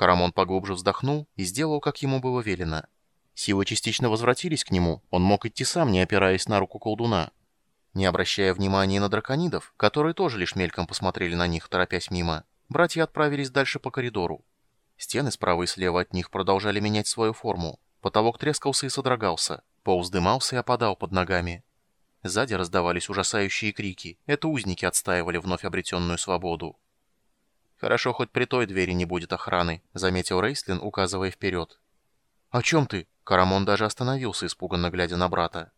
Карамон поглубже вздохнул и сделал, как ему было велено. Силы частично возвратились к нему, он мог идти сам, не опираясь на руку колдуна. Не обращая внимания на драконидов, которые тоже лишь мельком посмотрели на них, торопясь мимо, братья отправились дальше по коридору. Стены справа и слева от них продолжали менять свою форму. Потолок трескался и содрогался. Пол вздымался и опадал под ногами. Сзади раздавались ужасающие крики. Это узники отстаивали вновь обретенную свободу. «Хорошо, хоть при той двери не будет охраны», — заметил Рейслин, указывая вперед. «О чем ты?» — Карамон даже остановился, испуганно глядя на брата.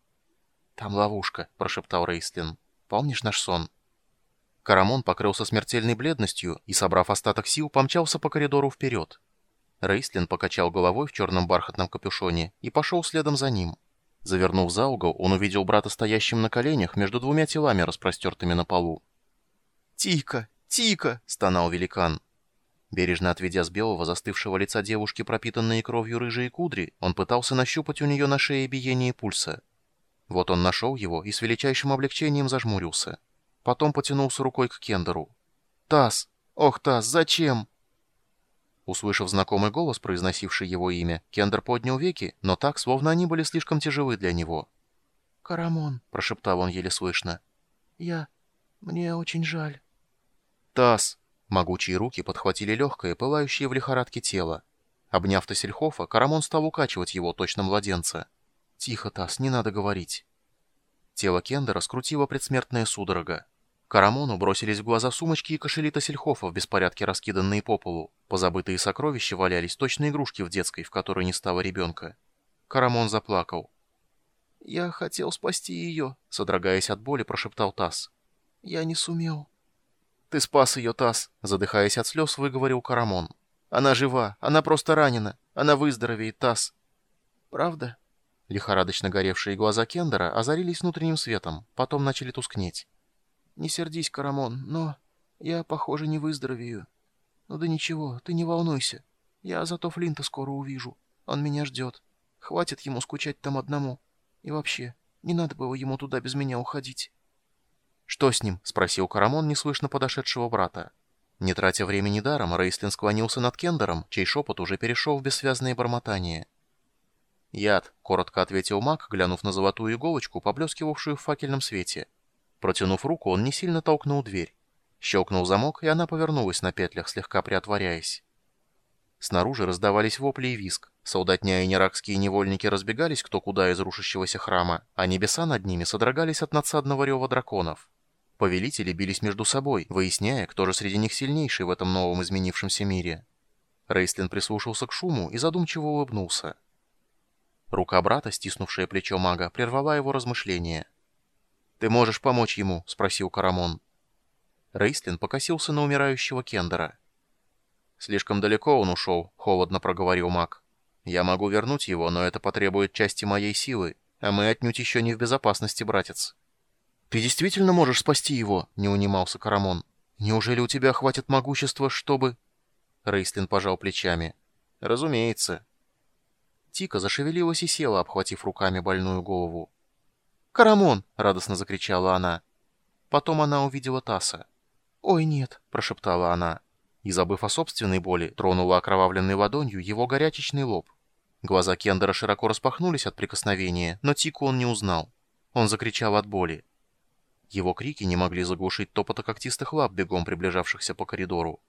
«Там ловушка», — прошептал Рейслин. «Помнишь наш сон?» Карамон покрылся смертельной бледностью и, собрав остаток сил, помчался по коридору вперед. Рейслин покачал головой в черном бархатном капюшоне и пошел следом за ним. Завернув за угол, он увидел брата стоящим на коленях между двумя телами, распростертыми на полу. «Тика! Тика!» — стонал великан. Бережно отведя с белого застывшего лица девушки пропитанные кровью рыжие кудри, он пытался нащупать у нее на шее биение пульса. Вот он нашел его и с величайшим облегчением зажмурился. Потом потянулся рукой к Кендеру. «Тасс! Ох, Тасс, зачем?» Услышав знакомый голос, произносивший его имя, Кендер поднял веки, но так, словно они были слишком тяжелы для него. «Карамон», — прошептал он еле слышно. «Я... мне очень жаль». «Тасс!» Могучие руки подхватили легкое, пылающее в лихорадке тело. Обняв Тассельхофа, Карамон стал укачивать его, точно младенца. «Тихо, Тасс, не надо говорить». Тело Кендера скрутило предсмертная судорога. Карамону бросились в глаза сумочки и кошели Тассельхофа в беспорядке раскиданные по полу. Позабытые сокровища валялись, точно игрушки в детской, в которой не стало ребенка. Карамон заплакал. «Я хотел спасти ее», — содрогаясь от боли, прошептал Тасс. «Я не сумел». «Ты спас ее, Тасс», — задыхаясь от слез, выговорил Карамон. «Она жива, она просто ранена, она выздоровеет, Тасс». «Правда?» Лихорадочно горевшие глаза Кендера озарились внутренним светом, потом начали тускнеть. «Не сердись, Карамон, но я, похоже, не выздоровею. Ну да ничего, ты не волнуйся. Я зато Флинта скоро увижу. Он меня ждет. Хватит ему скучать там одному. И вообще, не надо было ему туда без меня уходить». «Что с ним?» — спросил Карамон неслышно подошедшего брата. Не тратя времени даром, Рейслин склонился над Кендером, чей шепот уже перешел в бессвязные бормотания. «Яд», — коротко ответил маг, глянув на золотую иголочку, поблескивавшую в факельном свете. Протянув руку, он не сильно толкнул дверь. Щелкнул замок, и она повернулась на петлях, слегка приотворяясь. Снаружи раздавались вопли и виск. Солдатня и неракские невольники разбегались кто куда из рушащегося храма, а небеса над ними содрогались от надсадного рева драконов. Повелители бились между собой, выясняя, кто же среди них сильнейший в этом новом изменившемся мире. Рейслин прислушался к шуму и задумчиво улыбнулся. Рука брата, стиснувшая плечо мага, прервала его размышления. «Ты можешь помочь ему?» — спросил Карамон. Рейстлин покосился на умирающего Кендера. «Слишком далеко он ушел», — холодно проговорил маг. «Я могу вернуть его, но это потребует части моей силы, а мы отнюдь еще не в безопасности, братец». «Ты действительно можешь спасти его?» — не унимался Карамон. «Неужели у тебя хватит могущества, чтобы...» Рейстлин пожал плечами. «Разумеется». Тика зашевелилась и села, обхватив руками больную голову. «Карамон!» — радостно закричала она. Потом она увидела Таса. «Ой, нет!» — прошептала она. И, забыв о собственной боли, тронула окровавленной ладонью его горячечный лоб. Глаза Кендера широко распахнулись от прикосновения, но Тику он не узнал. Он закричал от боли. Его крики не могли заглушить топота когтистых лап, бегом приближавшихся по коридору.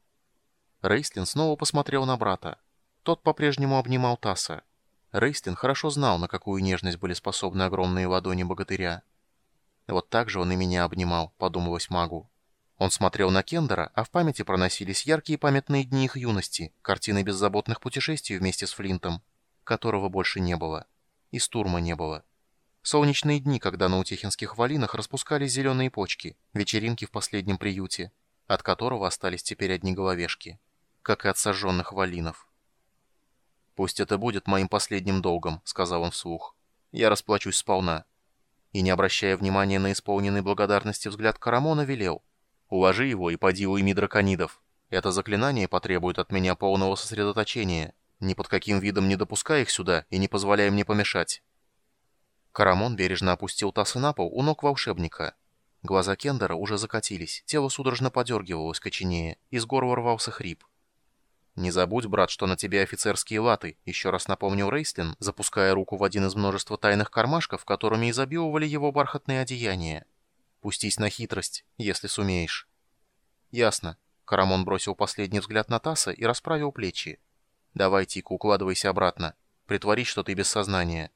Рейстлин снова посмотрел на брата. Тот по-прежнему обнимал Таса. Рейстлин хорошо знал, на какую нежность были способны огромные ладони богатыря. «Вот так же он и меня обнимал», — подумалось магу. Он смотрел на Кендера, а в памяти проносились яркие памятные дни их юности, картины беззаботных путешествий вместе с Флинтом, которого больше не было. И Стурма не было. Солнечные дни, когда на утехинских валинах распускались зеленые почки, вечеринки в последнем приюте, от которого остались теперь одни головешки, как и от сожженных валинов. «Пусть это будет моим последним долгом», — сказал он вслух. «Я расплачусь сполна». И, не обращая внимания на исполненный благодарности взгляд Карамона, велел. «Уложи его и поди уйми драконидов. Это заклинание потребует от меня полного сосредоточения. Ни под каким видом не допускай их сюда и не позволяй мне помешать». Карамон бережно опустил тасы на пол у ног волшебника. Глаза Кендера уже закатились, тело судорожно подергивалось, коченее, из горла рвался хрип. «Не забудь, брат, что на тебе офицерские латы», — еще раз напомнил Рейстлин, запуская руку в один из множества тайных кармашков, которыми изобиловали его бархатные одеяния. «Пустись на хитрость, если сумеешь». «Ясно». Карамон бросил последний взгляд на Тасса и расправил плечи. «Давай, Тика, укладывайся обратно. Притворись, что ты без сознания».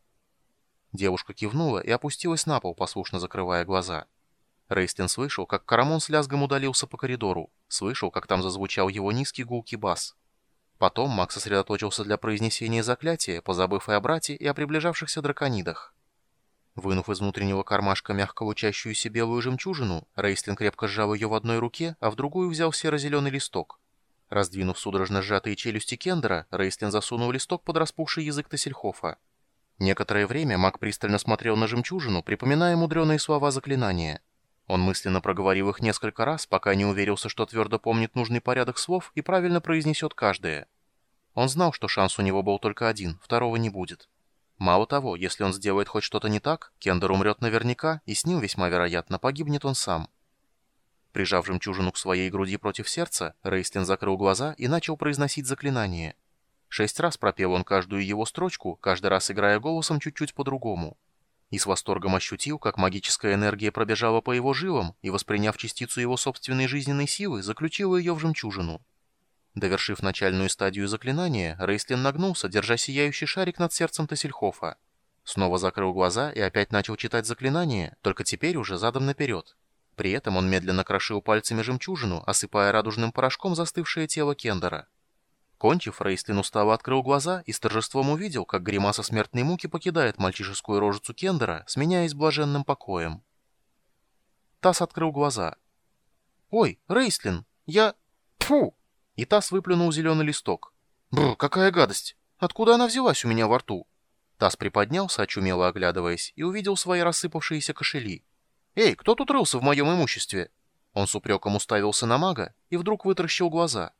Девушка кивнула и опустилась на пол, послушно закрывая глаза. Рейстлин слышал, как Карамон с лязгом удалился по коридору, слышал, как там зазвучал его низкий гулкий бас. Потом Макс сосредоточился для произнесения заклятия, позабыв и о брате, и о приближавшихся драконидах. Вынув из внутреннего кармашка мягко лучащуюся белую жемчужину, Рейстлин крепко сжал ее в одной руке, а в другую взял серо-зеленый листок. Раздвинув судорожно сжатые челюсти Кендера, Рейстлин засунул листок под распухший язык Тассельхофа. Некоторое время маг пристально смотрел на жемчужину, припоминая мудреные слова заклинания. Он мысленно проговорил их несколько раз, пока не уверился, что твердо помнит нужный порядок слов и правильно произнесет каждое. Он знал, что шанс у него был только один, второго не будет. Мало того, если он сделает хоть что-то не так, Кендер умрет наверняка, и с ним весьма вероятно погибнет он сам. Прижав жемчужину к своей груди против сердца, Рейстлин закрыл глаза и начал произносить заклинание. Шесть раз пропел он каждую его строчку, каждый раз играя голосом чуть-чуть по-другому и с восторгом ощутил, как магическая энергия пробежала по его жилам и, восприняв частицу его собственной жизненной силы, заключила ее в жемчужину. Довершив начальную стадию заклинания, Рейстлин нагнулся, держа сияющий шарик над сердцем Тассельхофа. Снова закрыл глаза и опять начал читать заклинание, только теперь уже задом наперед. При этом он медленно крошил пальцами жемчужину, осыпая радужным порошком застывшее тело Кендера. Кончив, Рейстлин устало открыл глаза и с торжеством увидел, как гримаса смертной муки покидает мальчишескую рожицу Кендера, сменяясь блаженным покоем. Тасс открыл глаза. «Ой, Рейстлин, я... Фу!» И Тасс выплюнул зеленый листок. «Бррр, какая гадость! Откуда она взялась у меня во рту?» Тасс приподнялся, очумело оглядываясь, и увидел свои рассыпавшиеся кошели. «Эй, кто тут рылся в моем имуществе?» Он с упреком уставился на мага и вдруг вытаращил глаза.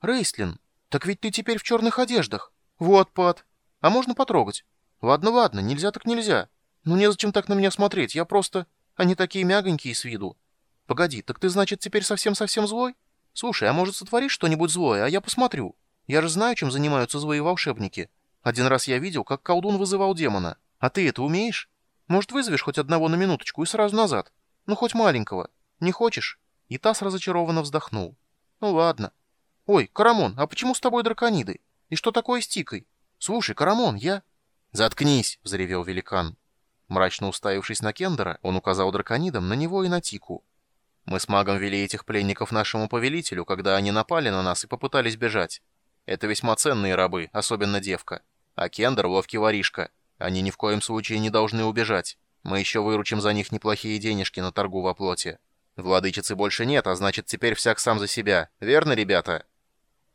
«Рейстлин, «Так ведь ты теперь в черных одеждах». «Вот, Пат. А можно потрогать?» «Ладно, ладно, нельзя так нельзя. Ну незачем так на меня смотреть, я просто... Они такие мягонькие с виду». «Погоди, так ты, значит, теперь совсем-совсем злой? Слушай, а может сотворишь что-нибудь злое, а я посмотрю? Я же знаю, чем занимаются злые волшебники. Один раз я видел, как колдун вызывал демона. А ты это умеешь? Может, вызовешь хоть одного на минуточку и сразу назад? Ну, хоть маленького. Не хочешь?» И Тасс разочарованно вздохнул. «Ну ладно». «Ой, Карамон, а почему с тобой дракониды? И что такое с Тикой? Слушай, Карамон, я...» «Заткнись!» — взревел великан. Мрачно уставившись на Кендера, он указал драконидам на него и на Тику. «Мы с магом вели этих пленников нашему повелителю, когда они напали на нас и попытались бежать. Это весьма ценные рабы, особенно девка. А Кендер — ловкий воришка. Они ни в коем случае не должны убежать. Мы еще выручим за них неплохие денежки на торгу во плоти. Владычицы больше нет, а значит, теперь всяк сам за себя. Верно, ребята?»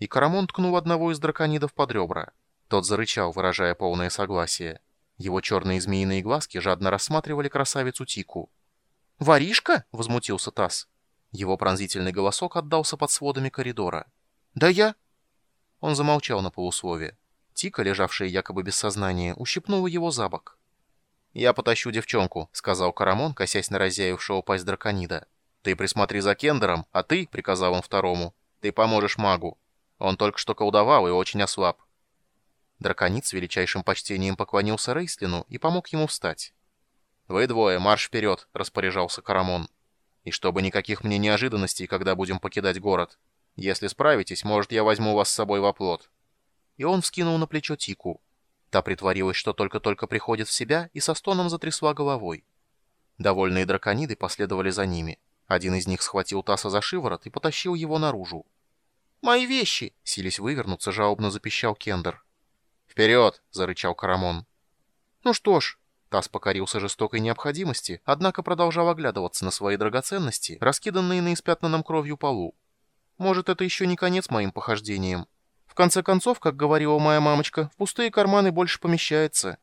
и Карамон ткнул одного из драконидов под ребра. Тот зарычал, выражая полное согласие. Его черные змеиные глазки жадно рассматривали красавицу Тику. «Воришка?» — возмутился Тасс. Его пронзительный голосок отдался под сводами коридора. «Да я...» Он замолчал на полуслове. Тика, лежавшая якобы без сознания, ущипнула его за бок. «Я потащу девчонку», — сказал Карамон, косясь на разъявившего пасть драконида. «Ты присмотри за Кендером, а ты, — приказал он второму, — ты поможешь магу. Он только что колдовал и очень ослаб. Драконит с величайшим почтением поклонился Рейслину и помог ему встать. «Вы двое, марш вперед!» — распоряжался Карамон. «И чтобы никаких мне неожиданностей, когда будем покидать город. Если справитесь, может, я возьму вас с собой в оплот». И он вскинул на плечо Тику. Та притворилась, что только-только приходит в себя, и со стоном затрясла головой. Довольные дракониды последовали за ними. Один из них схватил Таса за шиворот и потащил его наружу. «Мои вещи!» — сились вывернуться, жалобно запищал Кендер. «Вперед!» — зарычал Карамон. «Ну что ж...» Тасс покорился жестокой необходимости, однако продолжал оглядываться на свои драгоценности, раскиданные на испятнанном кровью полу. «Может, это еще не конец моим похождениям. В конце концов, как говорила моя мамочка, в пустые карманы больше помещается».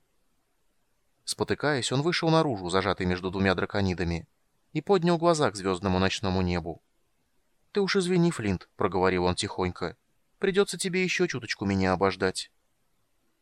Спотыкаясь, он вышел наружу, зажатый между двумя драконидами, и поднял глаза к звездному ночному небу. «Ты уж извини, Флинт», — проговорил он тихонько. «Придется тебе еще чуточку меня обождать».